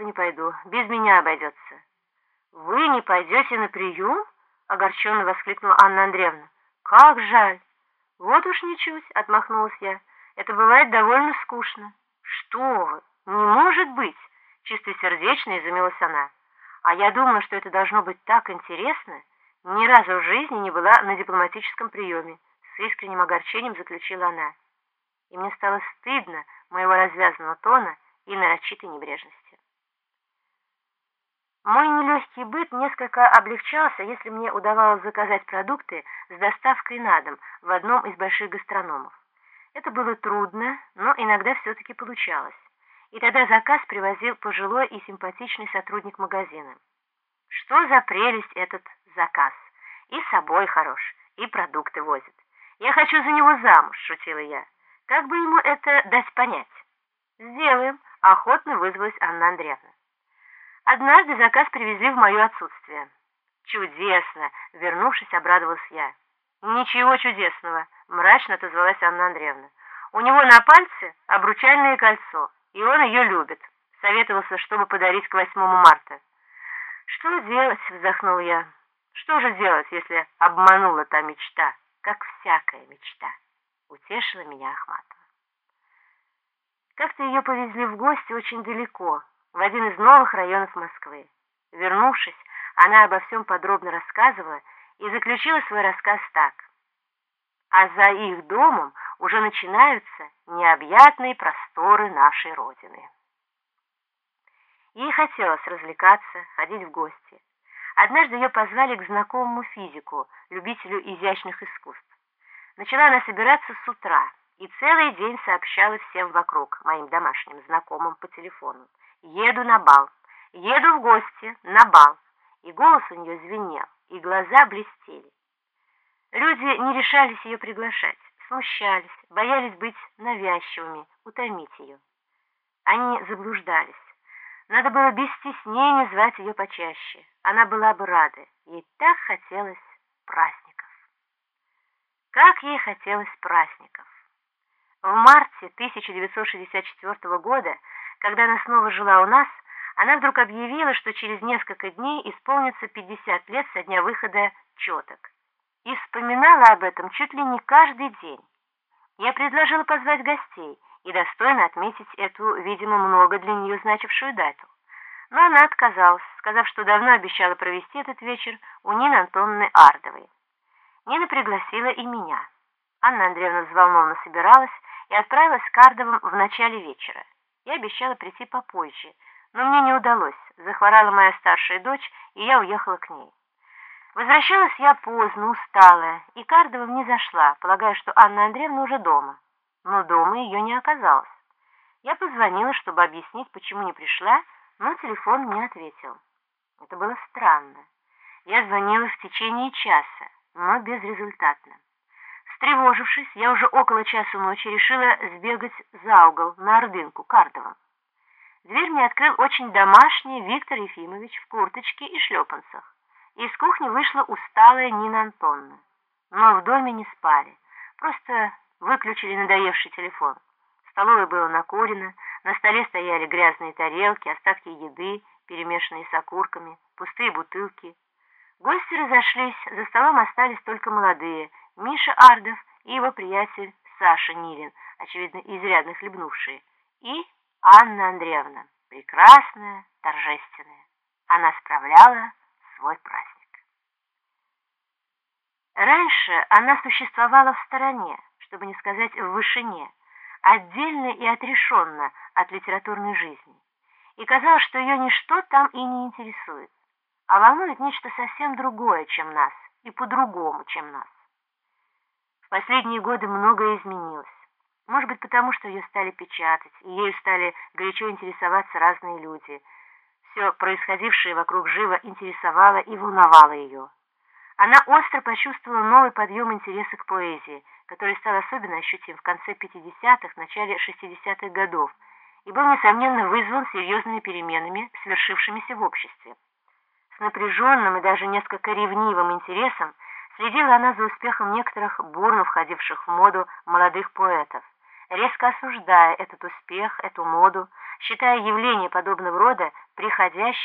общество не пойду, без меня обойдется». «Вы не пойдете на прием?» — огорченно воскликнула Анна Андреевна. «Как жаль!» «Вот уж ничуть», — отмахнулась я. «Это бывает довольно скучно». «Что вы? Не может быть!» — чистосердечно изумилась она. «А я думала, что это должно быть так интересно. Ни разу в жизни не была на дипломатическом приеме», — с искренним огорчением заключила она. И мне стало стыдно моего развязанного тона и нарочитой небрежности. Мой нелегкий быт несколько облегчался, если мне удавалось заказать продукты с доставкой на дом в одном из больших гастрономов. Это было трудно, но иногда все-таки получалось. И тогда заказ привозил пожилой и симпатичный сотрудник магазина. Что за прелесть этот заказ? И собой хорош, и продукты возит. Я хочу за него замуж, шутила я. Как бы ему это дать понять? Сделаем, охотно вызвалась Анна Андреевна. Однажды заказ привезли в мое отсутствие. Чудесно! Вернувшись, обрадовалась я. Ничего чудесного, мрачно отозвалась Анна Андреевна. У него на пальце обручальное кольцо, и он ее любит. Советовался, чтобы подарить к 8 марта. Что делать, вздохнул я. Что же делать, если обманула та мечта, как всякая мечта? Утешила меня Ахматова. Как-то ее повезли в гости очень далеко, в один из новых районов Москвы. Вернувшись, она обо всем подробно рассказывала и заключила свой рассказ так. А за их домом уже начинаются необъятные просторы нашей Родины. Ей хотелось развлекаться, ходить в гости. Однажды ее позвали к знакомому физику, любителю изящных искусств. Начала она собираться с утра и целый день сообщала всем вокруг, моим домашним знакомым по телефону. Еду на бал, еду в гости на бал. И голос у нее звенел, и глаза блестели. Люди не решались ее приглашать, смущались, боялись быть навязчивыми, утомить ее. Они заблуждались. Надо было без стеснения звать ее почаще. Она была бы рада. Ей так хотелось праздников. Как ей хотелось праздников. В марте 1964 года когда она снова жила у нас, она вдруг объявила, что через несколько дней исполнится 50 лет со дня выхода «Четок». И вспоминала об этом чуть ли не каждый день. Я предложила позвать гостей и достойно отметить эту, видимо, много для нее значившую дату. Но она отказалась, сказав, что давно обещала провести этот вечер у Нины Антоновны Ардовой. Нина пригласила и меня. Анна Андреевна взволнованно собиралась и отправилась к Ардовым в начале вечера. Я обещала прийти попозже, но мне не удалось. Захворала моя старшая дочь, и я уехала к ней. Возвращалась я поздно, усталая, и Кардова не зашла, полагая, что Анна Андреевна уже дома. Но дома ее не оказалось. Я позвонила, чтобы объяснить, почему не пришла, но телефон не ответил. Это было странно. Я звонила в течение часа, но безрезультатно. Встревожившись, я уже около часу ночи решила сбегать за угол на Ордынку Кардовом. Дверь мне открыл очень домашний Виктор Ефимович в курточке и шлепанцах. Из кухни вышла усталая Нина Антонна. Но в доме не спали, просто выключили надоевший телефон. В столовой было накурено, на столе стояли грязные тарелки, остатки еды, перемешанные с окурками, пустые бутылки. Гости разошлись, за столом остались только молодые – Миша Ардов и его приятель Саша Нилин, очевидно, изрядно хлебнувшие, и Анна Андреевна, прекрасная, торжественная. Она справляла свой праздник. Раньше она существовала в стороне, чтобы не сказать в вышине, отдельно и отрешенно от литературной жизни. И казалось, что ее ничто там и не интересует, а волнует нечто совсем другое, чем нас, и по-другому, чем нас последние годы многое изменилось. Может быть, потому что ее стали печатать, и ею стали горячо интересоваться разные люди. Все происходившее вокруг живо интересовало и волновало ее. Она остро почувствовала новый подъем интереса к поэзии, который стал особенно ощутим в конце 50-х, начале 60-х годов, и был, несомненно, вызван серьезными переменами, свершившимися в обществе. С напряженным и даже несколько ревнивым интересом Следила она за успехом некоторых бурно входивших в моду молодых поэтов, резко осуждая этот успех, эту моду, считая явление подобного рода приходящим,